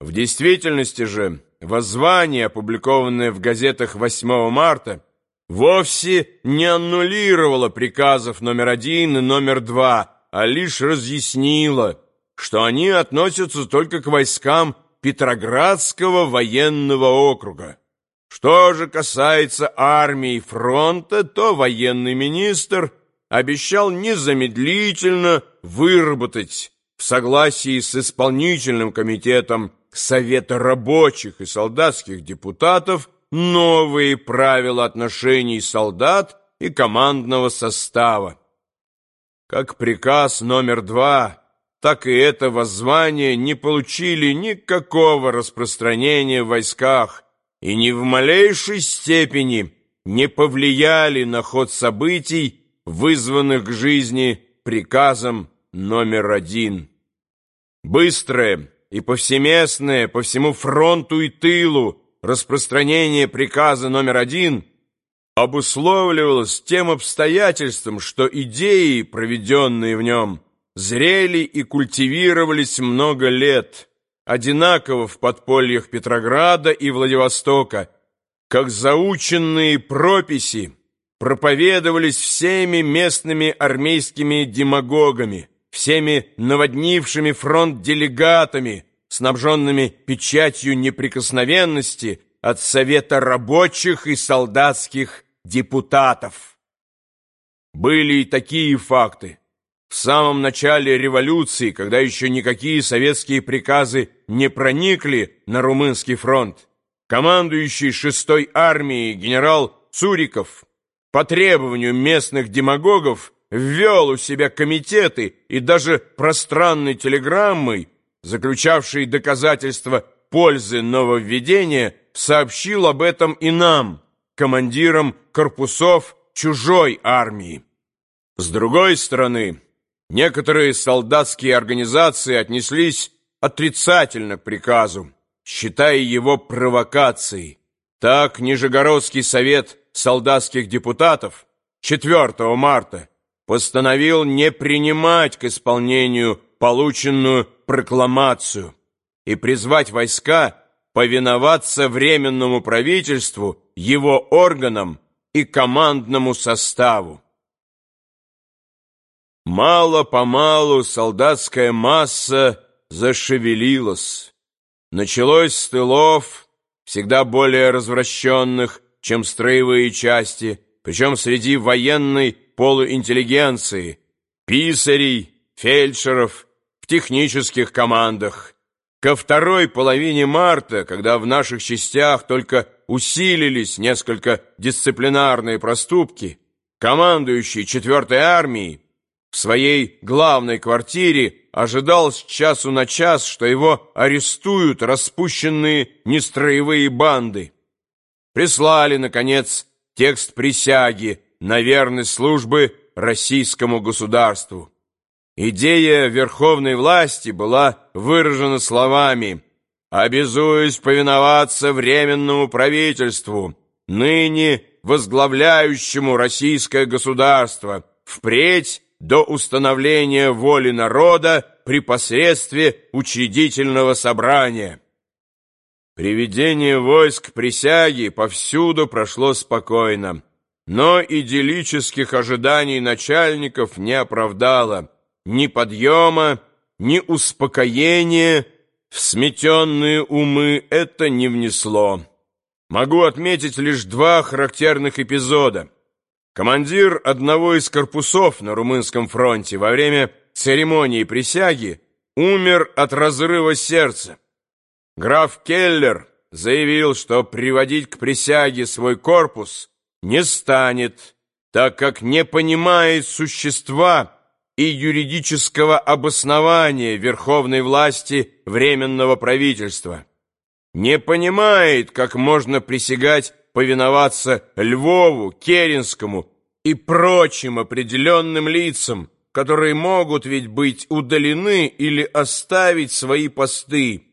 В действительности же воззвание, опубликованное в газетах 8 марта, вовсе не аннулировало приказов номер один и номер два, а лишь разъяснило, что они относятся только к войскам Петроградского военного округа. Что же касается армии фронта, то военный министр обещал незамедлительно выработать в согласии с исполнительным комитетом Совета рабочих и солдатских депутатов новые правила отношений солдат и командного состава. Как приказ номер два, так и это воззвание не получили никакого распространения в войсках и ни в малейшей степени не повлияли на ход событий, вызванных к жизни приказом номер один. Быстрое и повсеместное по всему фронту и тылу распространение приказа номер один обусловливалось тем обстоятельством, что идеи, проведенные в нем, зрели и культивировались много лет, одинаково в подпольях Петрограда и Владивостока, как заученные прописи проповедовались всеми местными армейскими демагогами, всеми наводнившими фронт делегатами, снабженными печатью неприкосновенности от Совета рабочих и солдатских депутатов. Были и такие факты. В самом начале революции, когда еще никакие советские приказы не проникли на румынский фронт, командующий шестой армией генерал Цуриков по требованию местных демагогов ввел у себя комитеты и даже пространной телеграммой, заключавшей доказательства пользы нововведения, сообщил об этом и нам, командирам корпусов чужой армии. С другой стороны, некоторые солдатские организации отнеслись отрицательно к приказу, считая его провокацией. Так Нижегородский совет солдатских депутатов 4 марта постановил не принимать к исполнению полученную прокламацию и призвать войска повиноваться Временному правительству, его органам и командному составу. Мало-помалу солдатская масса зашевелилась. Началось с тылов, всегда более развращенных, чем строевые части, причем среди военной полуинтеллигенции, писарей, фельдшеров, в технических командах. Ко второй половине марта, когда в наших частях только усилились несколько дисциплинарные проступки, командующий 4-й армией в своей главной квартире ожидал с часу на час, что его арестуют распущенные нестроевые банды. Прислали, наконец, текст присяги на верность службы российскому государству. Идея верховной власти была выражена словами «Обязуюсь повиноваться Временному правительству, ныне возглавляющему российское государство, впредь до установления воли народа при посредстве учредительного собрания». Приведение войск присяги повсюду прошло спокойно, но идиллических ожиданий начальников не оправдало ни подъема, ни успокоения в сметенные умы это не внесло. Могу отметить лишь два характерных эпизода. Командир одного из корпусов на Румынском фронте во время церемонии присяги умер от разрыва сердца. Граф Келлер заявил, что приводить к присяге свой корпус не станет, так как не понимает существа и юридического обоснования верховной власти Временного правительства. Не понимает, как можно присягать повиноваться Львову, Керенскому и прочим определенным лицам, которые могут ведь быть удалены или оставить свои посты,